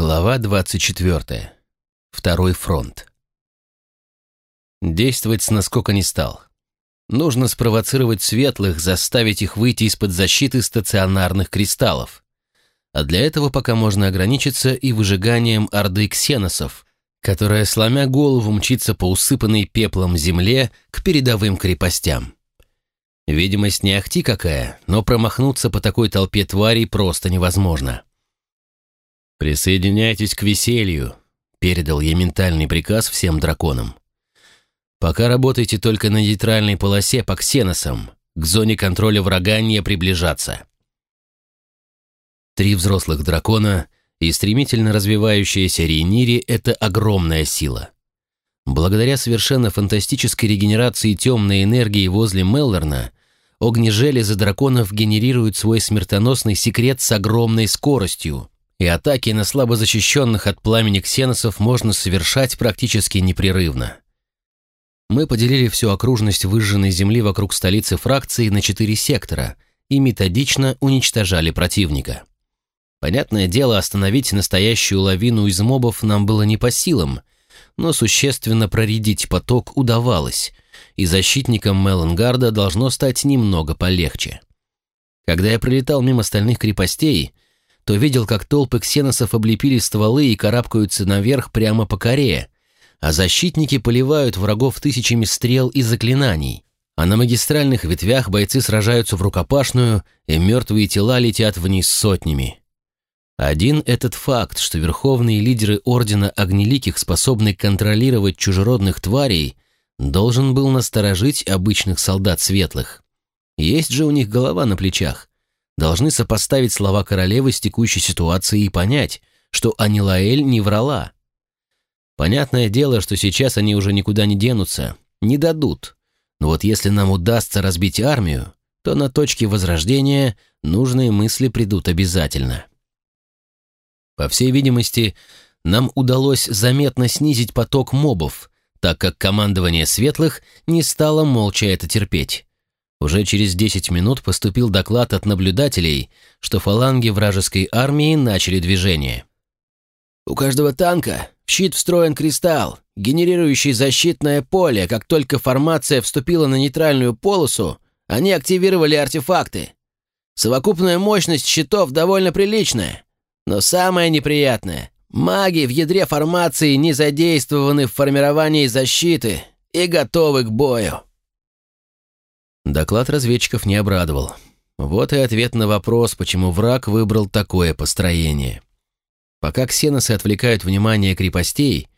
Глава 24. Второй фронт. Действовать с наскока не стал. Нужно спровоцировать светлых, заставить их выйти из-под защиты стационарных кристаллов. А для этого пока можно ограничиться и выжиганием орды ксеносов, которая, сломя голову, мчится по усыпанной пеплом земле к передовым крепостям. Видимость не ахти какая, но промахнуться по такой толпе тварей просто невозможно. «Присоединяйтесь к веселью», — передал я ментальный приказ всем драконам. «Пока работайте только на нейтральной полосе по ксеносам, к зоне контроля врага не приближаться». Три взрослых дракона и стремительно развивающаяся Рейнири — это огромная сила. Благодаря совершенно фантастической регенерации темной энергии возле Меллорна, огнежелезы драконов генерируют свой смертоносный секрет с огромной скоростью — и атаки на слабо защищенных от пламени ксеносов можно совершать практически непрерывно. Мы поделили всю окружность выжженной земли вокруг столицы фракции на четыре сектора и методично уничтожали противника. Понятное дело, остановить настоящую лавину из мобов нам было не по силам, но существенно проредить поток удавалось, и защитникам Мелангарда должно стать немного полегче. Когда я пролетал мимо остальных крепостей – то видел, как толпы ксеносов облепили стволы и карабкаются наверх прямо по коре, а защитники поливают врагов тысячами стрел и заклинаний, а на магистральных ветвях бойцы сражаются в рукопашную, и мертвые тела летят вниз сотнями. Один этот факт, что верховные лидеры Ордена Огнеликих способны контролировать чужеродных тварей, должен был насторожить обычных солдат светлых. Есть же у них голова на плечах, должны сопоставить слова королевы с текущей ситуацией и понять, что Анилаэль не врала. Понятное дело, что сейчас они уже никуда не денутся, не дадут. Но вот если нам удастся разбить армию, то на точке возрождения нужные мысли придут обязательно. По всей видимости, нам удалось заметно снизить поток мобов, так как командование светлых не стало молча это терпеть. Уже через 10 минут поступил доклад от наблюдателей, что фаланги вражеской армии начали движение. «У каждого танка в щит встроен кристалл, генерирующий защитное поле. Как только формация вступила на нейтральную полосу, они активировали артефакты. Совокупная мощность щитов довольно приличная. Но самое неприятное — маги в ядре формации не задействованы в формировании защиты и готовы к бою». Доклад разведчиков не обрадовал. Вот и ответ на вопрос, почему враг выбрал такое построение. Пока ксеносы отвлекают внимание крепостей,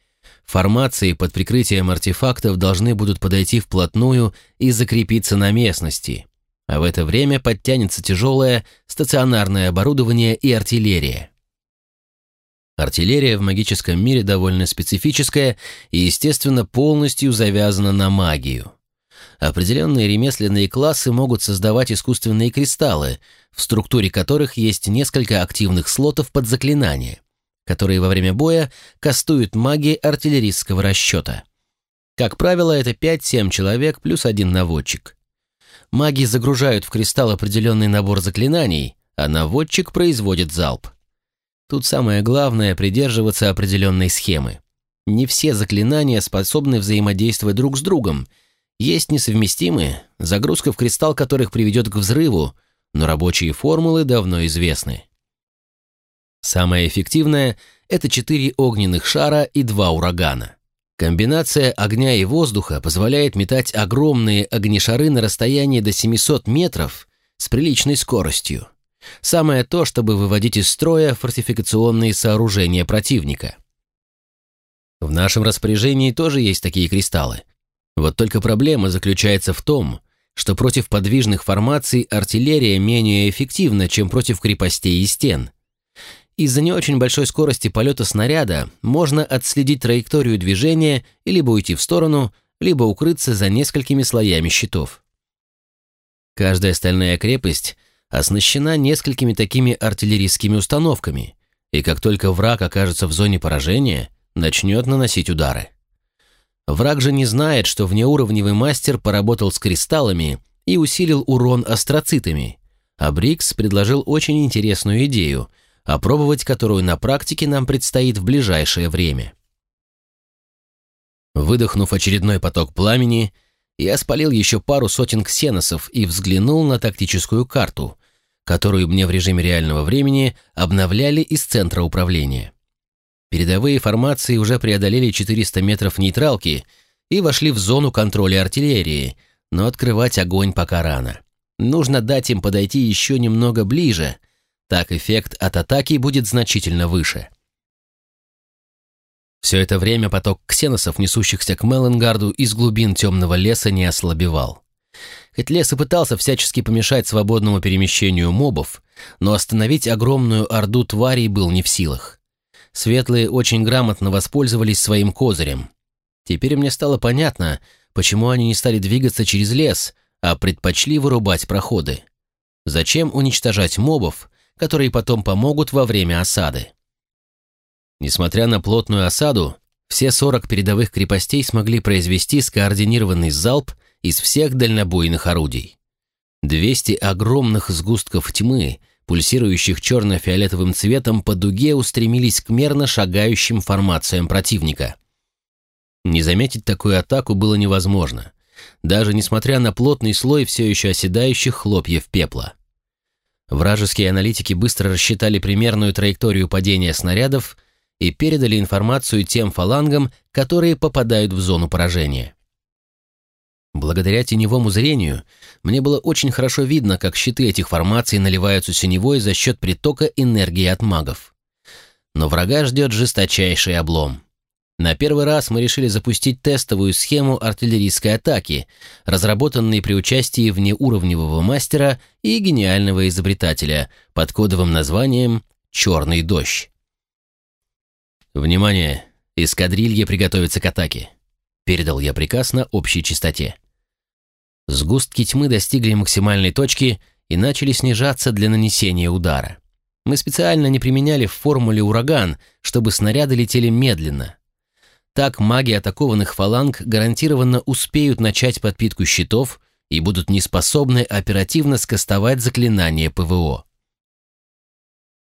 формации под прикрытием артефактов должны будут подойти вплотную и закрепиться на местности, а в это время подтянется тяжелое стационарное оборудование и артиллерия. Артиллерия в магическом мире довольно специфическая и, естественно, полностью завязана на магию. Определенные ремесленные классы могут создавать искусственные кристаллы, в структуре которых есть несколько активных слотов под заклинания, которые во время боя кастуют маги артиллерийского расчета. Как правило, это 5-7 человек плюс один наводчик. Маги загружают в кристалл определенный набор заклинаний, а наводчик производит залп. Тут самое главное – придерживаться определенной схемы. Не все заклинания способны взаимодействовать друг с другом – есть несовместимые, загрузка в кристалл которых приведет к взрыву, но рабочие формулы давно известны. Самое эффективное – это четыре огненных шара и два урагана. Комбинация огня и воздуха позволяет метать огромные огнешары на расстоянии до 700 метров с приличной скоростью. Самое то, чтобы выводить из строя фортификационные сооружения противника. В нашем распоряжении тоже есть такие кристаллы, вот только проблема заключается в том, что против подвижных формаций артиллерия менее эффективна, чем против крепостей и стен. Из-за не очень большой скорости полета снаряда можно отследить траекторию движения и либо уйти в сторону, либо укрыться за несколькими слоями щитов. Каждая стальная крепость оснащена несколькими такими артиллерийскими установками, и как только враг окажется в зоне поражения, начнет наносить удары. Враг же не знает, что внеуровневый мастер поработал с кристаллами и усилил урон астроцитами. А Брикс предложил очень интересную идею – опробовать которую на практике нам предстоит в ближайшее время. Выдохнув очередной поток пламени, я спалил еще пару сотен ксеносов и взглянул на тактическую карту, которую мне в режиме реального времени обновляли из центра управления. Передовые формации уже преодолели 400 метров нейтралки и вошли в зону контроля артиллерии, но открывать огонь пока рано. Нужно дать им подойти еще немного ближе, так эффект от атаки будет значительно выше. Все это время поток ксеносов, несущихся к Мелленгарду из глубин темного леса, не ослабевал. Хоть лес и пытался всячески помешать свободному перемещению мобов, но остановить огромную орду тварей был не в силах. Светлые очень грамотно воспользовались своим козырем. Теперь мне стало понятно, почему они не стали двигаться через лес, а предпочли вырубать проходы. Зачем уничтожать мобов, которые потом помогут во время осады? Несмотря на плотную осаду, все 40 передовых крепостей смогли произвести скоординированный залп из всех дальнобойных орудий. 200 огромных сгустков тьмы пульсирующих черно-фиолетовым цветом по дуге устремились к мерно шагающим формациям противника. Не заметить такую атаку было невозможно, даже несмотря на плотный слой все еще оседающих хлопьев пепла. Вражеские аналитики быстро рассчитали примерную траекторию падения снарядов и передали информацию тем фалангам, которые попадают в зону поражения. Благодаря теневому зрению мне было очень хорошо видно, как щиты этих формаций наливаются синевой за счет притока энергии от магов. Но врага ждет жесточайший облом. На первый раз мы решили запустить тестовую схему артиллерийской атаки, разработанной при участии внеуровневого мастера и гениального изобретателя под кодовым названием «Черный дождь». «Внимание! Эскадрилья приготовится к атаке!» Передал я приказ на общей частоте. Сгустки тьмы достигли максимальной точки и начали снижаться для нанесения удара. Мы специально не применяли в формуле ураган, чтобы снаряды летели медленно. Так маги атакованных фаланг гарантированно успеют начать подпитку щитов и будут неспособны оперативно скостовать заклинание ПВО.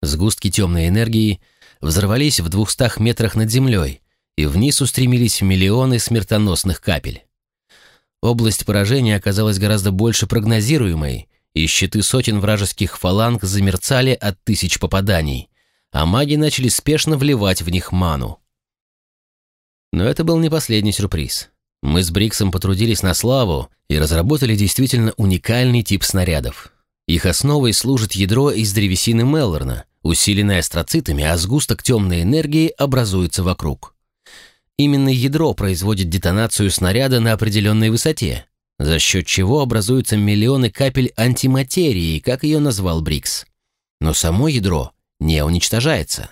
Сгустки темной энергии взорвались в двухстах метрах над землей, и вниз устремились миллионы смертоносных капель. Область поражения оказалась гораздо больше прогнозируемой, и щиты сотен вражеских фаланг замерцали от тысяч попаданий, а маги начали спешно вливать в них ману. Но это был не последний сюрприз. Мы с Бриксом потрудились на славу и разработали действительно уникальный тип снарядов. Их основой служит ядро из древесины Меллорна, усиленное астроцитами, а сгусток темной энергии образуется вокруг. Именно ядро производит детонацию снаряда на определенной высоте, за счет чего образуются миллионы капель антиматерии, как ее назвал Брикс. Но само ядро не уничтожается.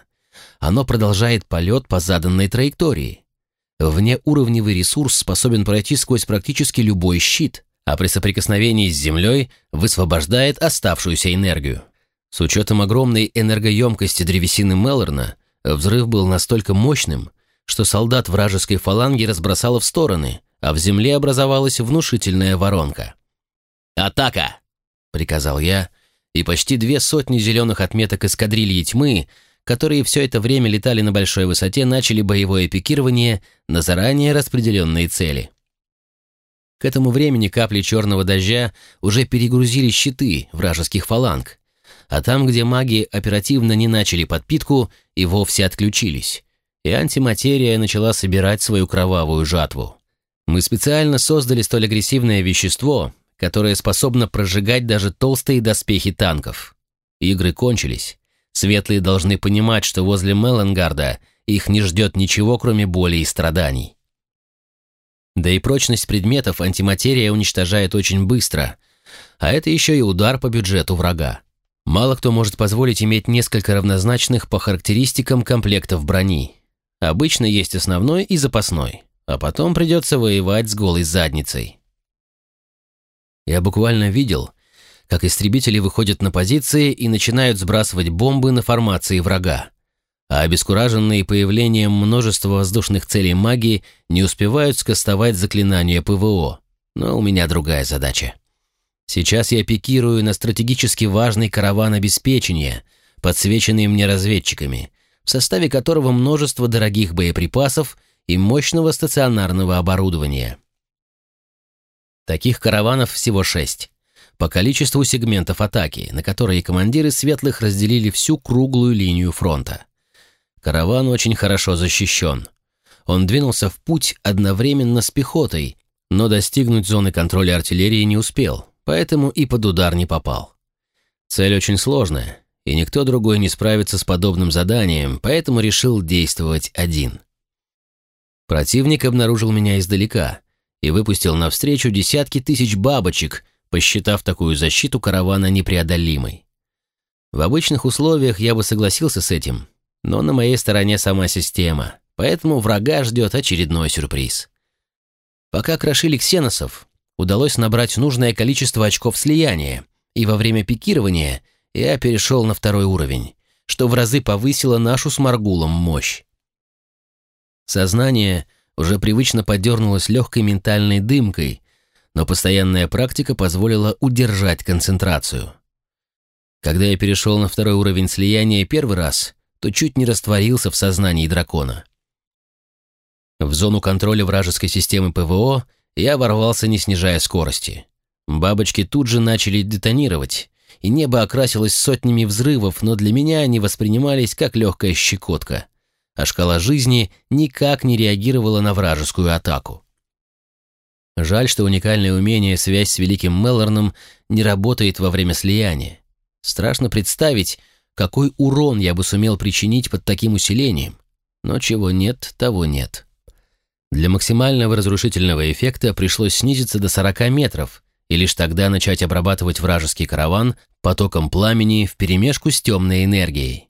Оно продолжает полет по заданной траектории. Внеуровневый ресурс способен пройти сквозь практически любой щит, а при соприкосновении с Землей высвобождает оставшуюся энергию. С учетом огромной энергоемкости древесины Меллорна, взрыв был настолько мощным, что солдат вражеской фаланги разбросало в стороны, а в земле образовалась внушительная воронка. «Атака!» — приказал я, и почти две сотни зеленых отметок эскадрильи тьмы, которые все это время летали на большой высоте, начали боевое пикирование на заранее распределенные цели. К этому времени капли черного дождя уже перегрузили щиты вражеских фаланг, а там, где маги оперативно не начали подпитку, и вовсе отключились и антиматерия начала собирать свою кровавую жатву. Мы специально создали столь агрессивное вещество, которое способно прожигать даже толстые доспехи танков. Игры кончились. Светлые должны понимать, что возле Мелленгарда их не ждет ничего, кроме боли и страданий. Да и прочность предметов антиматерия уничтожает очень быстро, а это еще и удар по бюджету врага. Мало кто может позволить иметь несколько равнозначных по характеристикам комплектов брони, Обычно есть основной и запасной, а потом придется воевать с голой задницей. Я буквально видел, как истребители выходят на позиции и начинают сбрасывать бомбы на формации врага, а обескураженные появлением множества воздушных целей магии не успевают скостовать заклинания ПВО, но у меня другая задача. Сейчас я пикирую на стратегически важный караван обеспечения, подсвеченный мне разведчиками, в составе которого множество дорогих боеприпасов и мощного стационарного оборудования. Таких караванов всего шесть. По количеству сегментов атаки, на которые командиры светлых разделили всю круглую линию фронта. Караван очень хорошо защищен. Он двинулся в путь одновременно с пехотой, но достигнуть зоны контроля артиллерии не успел, поэтому и под удар не попал. Цель очень сложная, и никто другой не справится с подобным заданием, поэтому решил действовать один. Противник обнаружил меня издалека и выпустил навстречу десятки тысяч бабочек, посчитав такую защиту каравана непреодолимой. В обычных условиях я бы согласился с этим, но на моей стороне сама система, поэтому врага ждет очередной сюрприз. Пока крошили ксеносов, удалось набрать нужное количество очков слияния, и во время пикирования я перешел на второй уровень, что в разы повысило нашу с Маргулом мощь. Сознание уже привычно подернулось легкой ментальной дымкой, но постоянная практика позволила удержать концентрацию. Когда я перешел на второй уровень слияния первый раз, то чуть не растворился в сознании дракона. В зону контроля вражеской системы ПВО я ворвался, не снижая скорости. Бабочки тут же начали детонировать, и небо окрасилось сотнями взрывов, но для меня они воспринимались как легкая щекотка а шкала жизни никак не реагировала на вражескую атаку. Жаль, что уникальное умение связь с великим Меллорном не работает во время слияния. Страшно представить, какой урон я бы сумел причинить под таким усилением. Но чего нет, того нет. Для максимального разрушительного эффекта пришлось снизиться до 40 метров и лишь тогда начать обрабатывать вражеский караван потоком пламени вперемешку с темной энергией.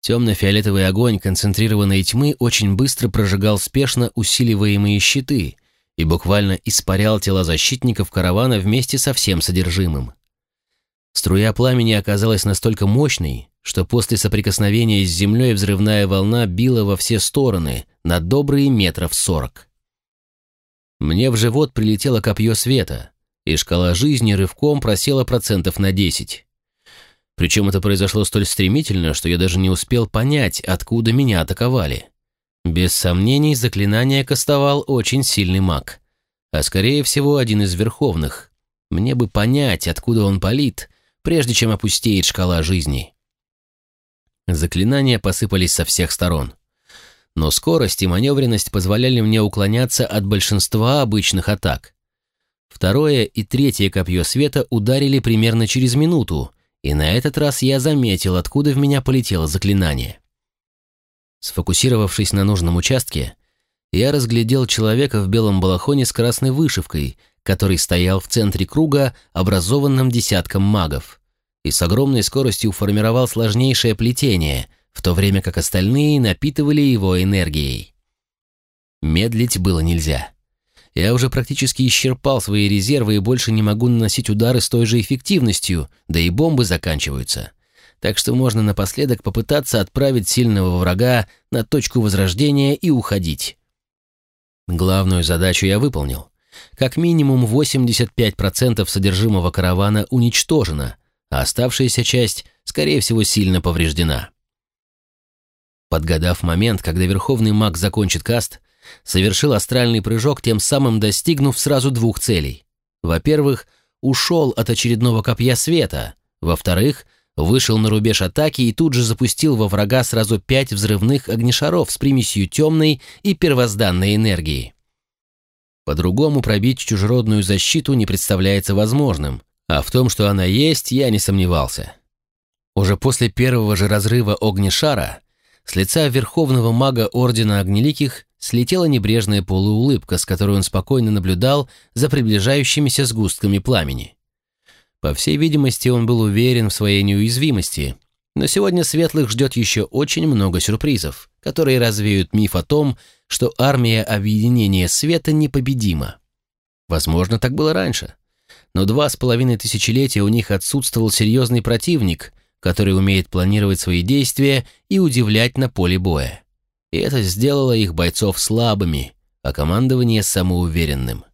Темно-фиолетовый огонь концентрированной тьмы очень быстро прожигал спешно усиливаемые щиты и буквально испарял тела защитников каравана вместе со всем содержимым. Струя пламени оказалась настолько мощной, что после соприкосновения с землей взрывная волна била во все стороны на добрые метров сорок. Мне в живот прилетело копье света, и шкала жизни рывком просела процентов на десять. Причем это произошло столь стремительно, что я даже не успел понять, откуда меня атаковали. Без сомнений, заклинание кастовал очень сильный маг. А скорее всего, один из верховных. Мне бы понять, откуда он палит, прежде чем опустеет шкала жизни. Заклинания посыпались со всех сторон. Но скорость и маневренность позволяли мне уклоняться от большинства обычных атак. Второе и третье копье света ударили примерно через минуту, и на этот раз я заметил, откуда в меня полетело заклинание. Сфокусировавшись на нужном участке, я разглядел человека в белом балахоне с красной вышивкой, который стоял в центре круга, образованном десятком магов, и с огромной скоростью формировал сложнейшее плетение, в то время как остальные напитывали его энергией. Медлить было нельзя. Я уже практически исчерпал свои резервы и больше не могу наносить удары с той же эффективностью, да и бомбы заканчиваются. Так что можно напоследок попытаться отправить сильного врага на точку возрождения и уходить. Главную задачу я выполнил. Как минимум 85% содержимого каравана уничтожено, а оставшаяся часть, скорее всего, сильно повреждена. Подгадав момент, когда Верховный маг закончит каст, совершил астральный прыжок, тем самым достигнув сразу двух целей. Во-первых, ушел от очередного копья света. Во-вторых, вышел на рубеж атаки и тут же запустил во врага сразу пять взрывных огнешаров с примесью темной и первозданной энергии. По-другому пробить чужеродную защиту не представляется возможным, а в том, что она есть, я не сомневался. Уже после первого же разрыва огнешара с лица верховного мага Ордена Огнеликих слетела небрежная полуулыбка, с которой он спокойно наблюдал за приближающимися сгустками пламени. По всей видимости, он был уверен в своей неуязвимости, но сегодня Светлых ждет еще очень много сюрпризов, которые развеют миф о том, что армия Объединения Света непобедима. Возможно, так было раньше. Но два с половиной тысячелетия у них отсутствовал серьезный противник, который умеет планировать свои действия и удивлять на поле боя. И это сделало их бойцов слабыми, а командование самоуверенным.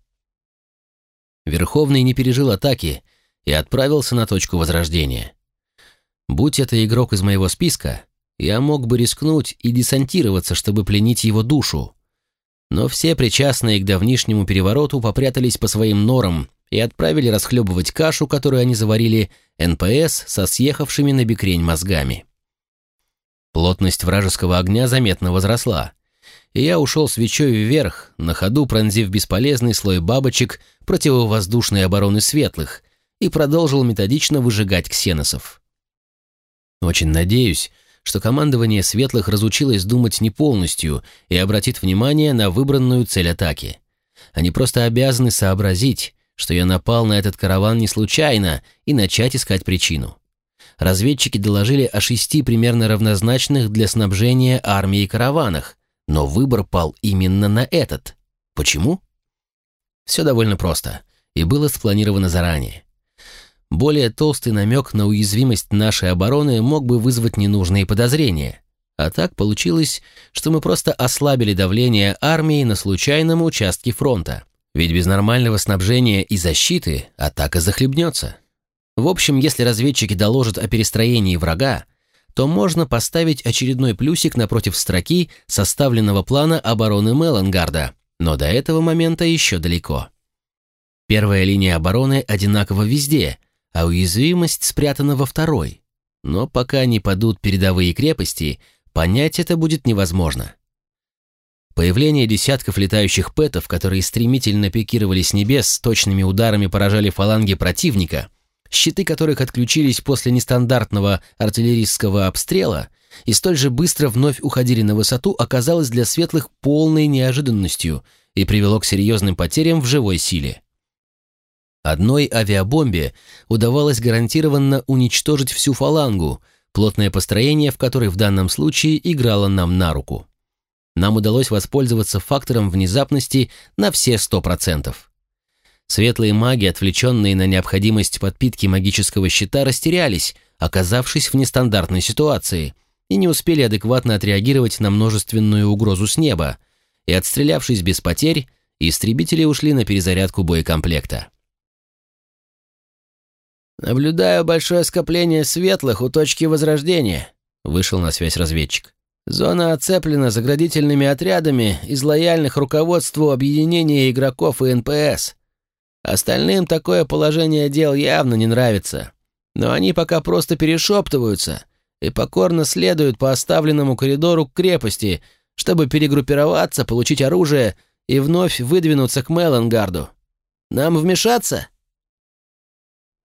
Верховный не пережил атаки и отправился на точку возрождения. Будь это игрок из моего списка, я мог бы рискнуть и десантироваться, чтобы пленить его душу. Но все причастные к давнишнему перевороту попрятались по своим норам и отправили расхлебывать кашу, которую они заварили НПС со съехавшими на бекрень мозгами. Плотность вражеского огня заметно возросла, и я ушел свечой вверх, на ходу пронзив бесполезный слой бабочек противовоздушной обороны светлых, и продолжил методично выжигать ксеносов. Очень надеюсь, что командование светлых разучилось думать не полностью и обратит внимание на выбранную цель атаки. Они просто обязаны сообразить, что я напал на этот караван не случайно и начать искать причину. Разведчики доложили о шести примерно равнозначных для снабжения армии караванах, но выбор пал именно на этот. Почему? Все довольно просто и было спланировано заранее. Более толстый намек на уязвимость нашей обороны мог бы вызвать ненужные подозрения. А так получилось, что мы просто ослабили давление армии на случайном участке фронта. Ведь без нормального снабжения и защиты атака захлебнется. В общем, если разведчики доложат о перестроении врага, то можно поставить очередной плюсик напротив строки составленного плана обороны Мелангарда, но до этого момента еще далеко. Первая линия обороны одинакова везде, а уязвимость спрятана во второй. Но пока не падут передовые крепости, понять это будет невозможно. Появление десятков летающих пэтов, которые стремительно пикировали с небес, точными ударами поражали фаланги противника, щиты которых отключились после нестандартного артиллерийского обстрела и столь же быстро вновь уходили на высоту, оказалось для светлых полной неожиданностью и привело к серьезным потерям в живой силе. Одной авиабомбе удавалось гарантированно уничтожить всю фалангу, плотное построение в которой в данном случае играло нам на руку. Нам удалось воспользоваться фактором внезапности на все сто процентов. Светлые маги, отвлеченные на необходимость подпитки магического щита, растерялись, оказавшись в нестандартной ситуации, и не успели адекватно отреагировать на множественную угрозу с неба, и, отстрелявшись без потерь, истребители ушли на перезарядку боекомплекта. «Наблюдаю большое скопление светлых у точки возрождения», — вышел на связь разведчик. «Зона оцеплена заградительными отрядами из лояльных руководству объединения игроков и НПС. Остальным такое положение дел явно не нравится, но они пока просто перешептываются и покорно следуют по оставленному коридору к крепости, чтобы перегруппироваться, получить оружие и вновь выдвинуться к Мелангарду. Нам вмешаться?»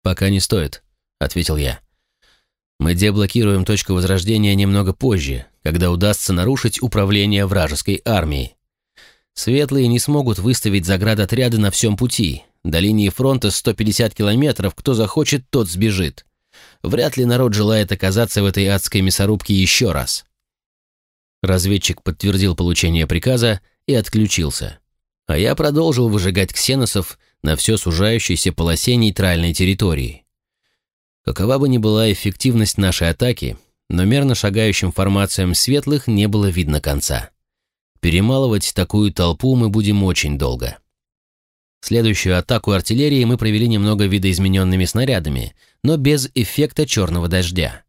«Пока не стоит», — ответил я. «Мы деблокируем точку возрождения немного позже, когда удастся нарушить управление вражеской армией. Светлые не смогут выставить заградотряды на всем пути. До линии фронта 150 километров, кто захочет, тот сбежит. Вряд ли народ желает оказаться в этой адской мясорубке еще раз». Разведчик подтвердил получение приказа и отключился. А я продолжил выжигать ксеносов, на все сужающейся полосе нейтральной территории. Какова бы ни была эффективность нашей атаки, но мерно шагающим формациям светлых не было видно конца. Перемалывать такую толпу мы будем очень долго. Следующую атаку артиллерии мы провели немного видоизмененными снарядами, но без эффекта черного дождя.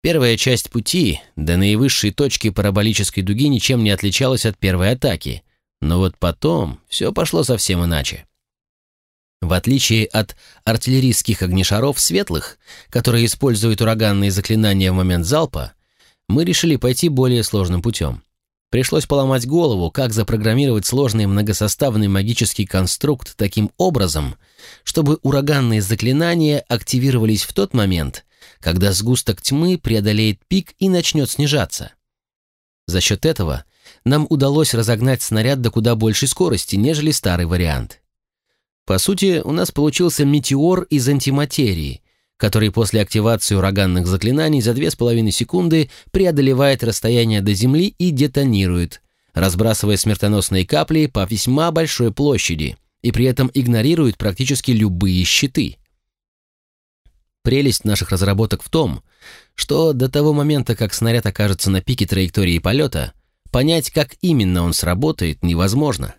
Первая часть пути до наивысшей точки параболической дуги ничем не отличалась от первой атаки, но вот потом все пошло совсем иначе. В отличие от артиллерийских огнешаров светлых, которые используют ураганные заклинания в момент залпа, мы решили пойти более сложным путем. Пришлось поломать голову, как запрограммировать сложный многосоставный магический конструкт таким образом, чтобы ураганные заклинания активировались в тот момент, когда сгусток тьмы преодолеет пик и начнет снижаться. За счет этого нам удалось разогнать снаряд до куда большей скорости, нежели старый вариант. По сути, у нас получился метеор из антиматерии, который после активации ураганных заклинаний за 2,5 секунды преодолевает расстояние до Земли и детонирует, разбрасывая смертоносные капли по весьма большой площади и при этом игнорирует практически любые щиты. Прелесть наших разработок в том, что до того момента, как снаряд окажется на пике траектории полета, понять, как именно он сработает, невозможно.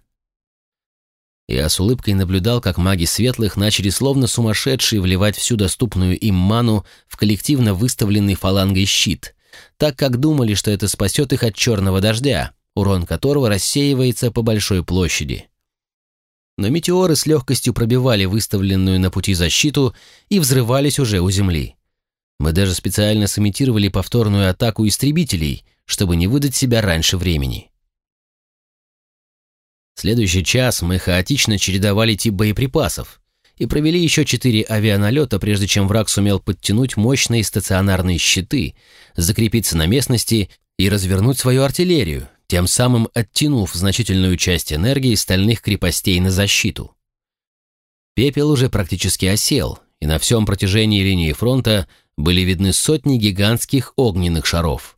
Я с улыбкой наблюдал, как маги светлых начали словно сумасшедшие вливать всю доступную им ману в коллективно выставленный фалангой щит, так как думали, что это спасет их от черного дождя, урон которого рассеивается по большой площади. Но метеоры с легкостью пробивали выставленную на пути защиту и взрывались уже у земли. Мы даже специально сымитировали повторную атаку истребителей, чтобы не выдать себя раньше времени. Следующий час мы хаотично чередовали тип боеприпасов и провели еще четыре авианалета, прежде чем враг сумел подтянуть мощные стационарные щиты, закрепиться на местности и развернуть свою артиллерию, тем самым оттянув значительную часть энергии стальных крепостей на защиту. Пепел уже практически осел, и на всем протяжении линии фронта были видны сотни гигантских огненных шаров.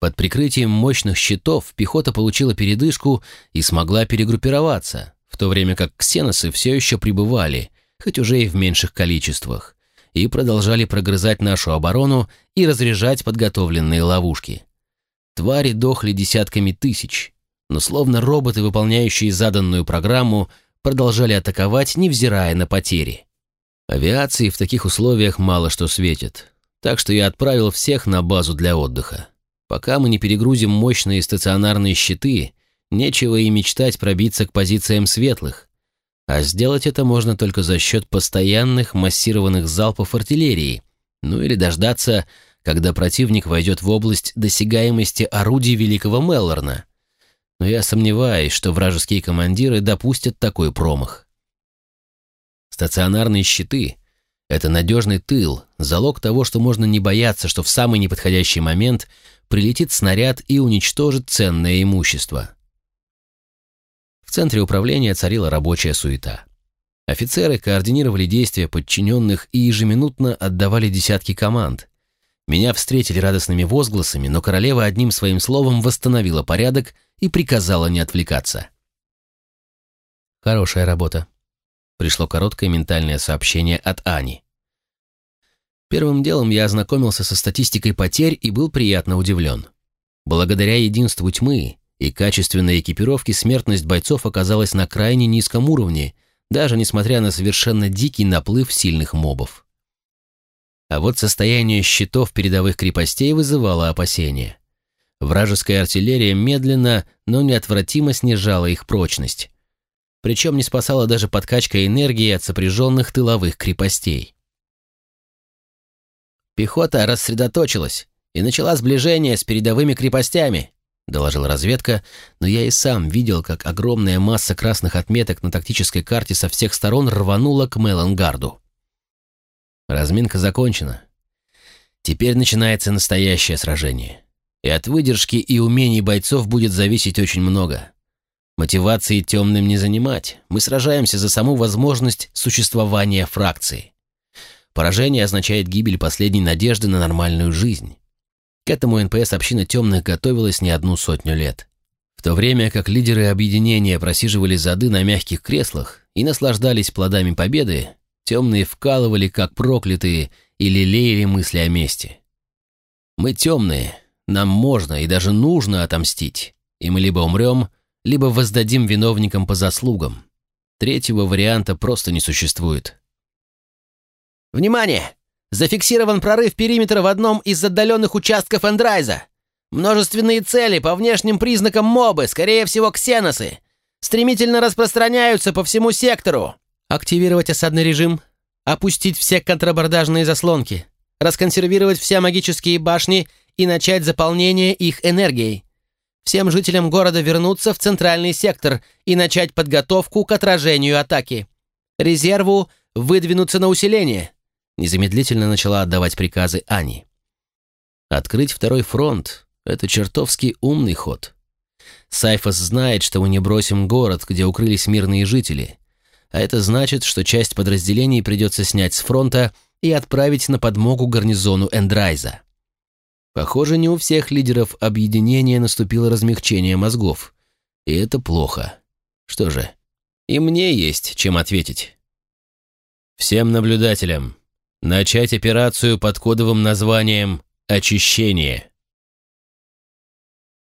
Под прикрытием мощных щитов пехота получила передышку и смогла перегруппироваться, в то время как ксеносы все еще пребывали, хоть уже и в меньших количествах, и продолжали прогрызать нашу оборону и разряжать подготовленные ловушки. Твари дохли десятками тысяч, но словно роботы, выполняющие заданную программу, продолжали атаковать, невзирая на потери. Авиации в таких условиях мало что светит, так что я отправил всех на базу для отдыха. Пока мы не перегрузим мощные стационарные щиты, нечего и мечтать пробиться к позициям светлых. А сделать это можно только за счет постоянных массированных залпов артиллерии, ну или дождаться, когда противник войдет в область досягаемости орудий Великого Меллорна. Но я сомневаюсь, что вражеские командиры допустят такой промах. Стационарные щиты — это надежный тыл, залог того, что можно не бояться, что в самый неподходящий момент прилетит снаряд и уничтожит ценное имущество. В центре управления царила рабочая суета. Офицеры координировали действия подчиненных и ежеминутно отдавали десятки команд. Меня встретили радостными возгласами, но королева одним своим словом восстановила порядок и приказала не отвлекаться. «Хорошая работа», Пришло короткое ментальное сообщение от Ани. Первым делом я ознакомился со статистикой потерь и был приятно удивлен. Благодаря единству тьмы и качественной экипировке смертность бойцов оказалась на крайне низком уровне, даже несмотря на совершенно дикий наплыв сильных мобов. А вот состояние щитов передовых крепостей вызывало опасения. Вражеская артиллерия медленно, но неотвратимо снижала их прочность причем не спасала даже подкачка энергии от сопряженных тыловых крепостей. «Пехота рассредоточилась и начала сближение с передовыми крепостями», доложила разведка, но я и сам видел, как огромная масса красных отметок на тактической карте со всех сторон рванула к Мелангарду. Разминка закончена. Теперь начинается настоящее сражение. И от выдержки и умений бойцов будет зависеть очень много. Мотивации темным не занимать. Мы сражаемся за саму возможность существования фракции. Поражение означает гибель последней надежды на нормальную жизнь. К этому НПС община темных готовилась не одну сотню лет. В то время как лидеры объединения просиживали зады на мягких креслах и наслаждались плодами победы, темные вкалывали как проклятые и лелеяли мысли о мести. Мы темные, нам можно и даже нужно отомстить, и мы либо умрем, либо воздадим виновникам по заслугам. Третьего варианта просто не существует. «Внимание! Зафиксирован прорыв периметра в одном из отдаленных участков Эндрайза. Множественные цели по внешним признакам мобы, скорее всего, ксеносы, стремительно распространяются по всему сектору. Активировать осадный режим, опустить все контрабордажные заслонки, расконсервировать все магические башни и начать заполнение их энергией всем жителям города вернуться в центральный сектор и начать подготовку к отражению атаки. Резерву выдвинуться на усиление. Незамедлительно начала отдавать приказы Ани. Открыть второй фронт — это чертовски умный ход. Сайфос знает, что мы не бросим город, где укрылись мирные жители, а это значит, что часть подразделений придется снять с фронта и отправить на подмогу гарнизону Эндрайза. Похоже, не у всех лидеров объединения наступило размягчение мозгов. И это плохо. Что же, и мне есть чем ответить. Всем наблюдателям начать операцию под кодовым названием «Очищение».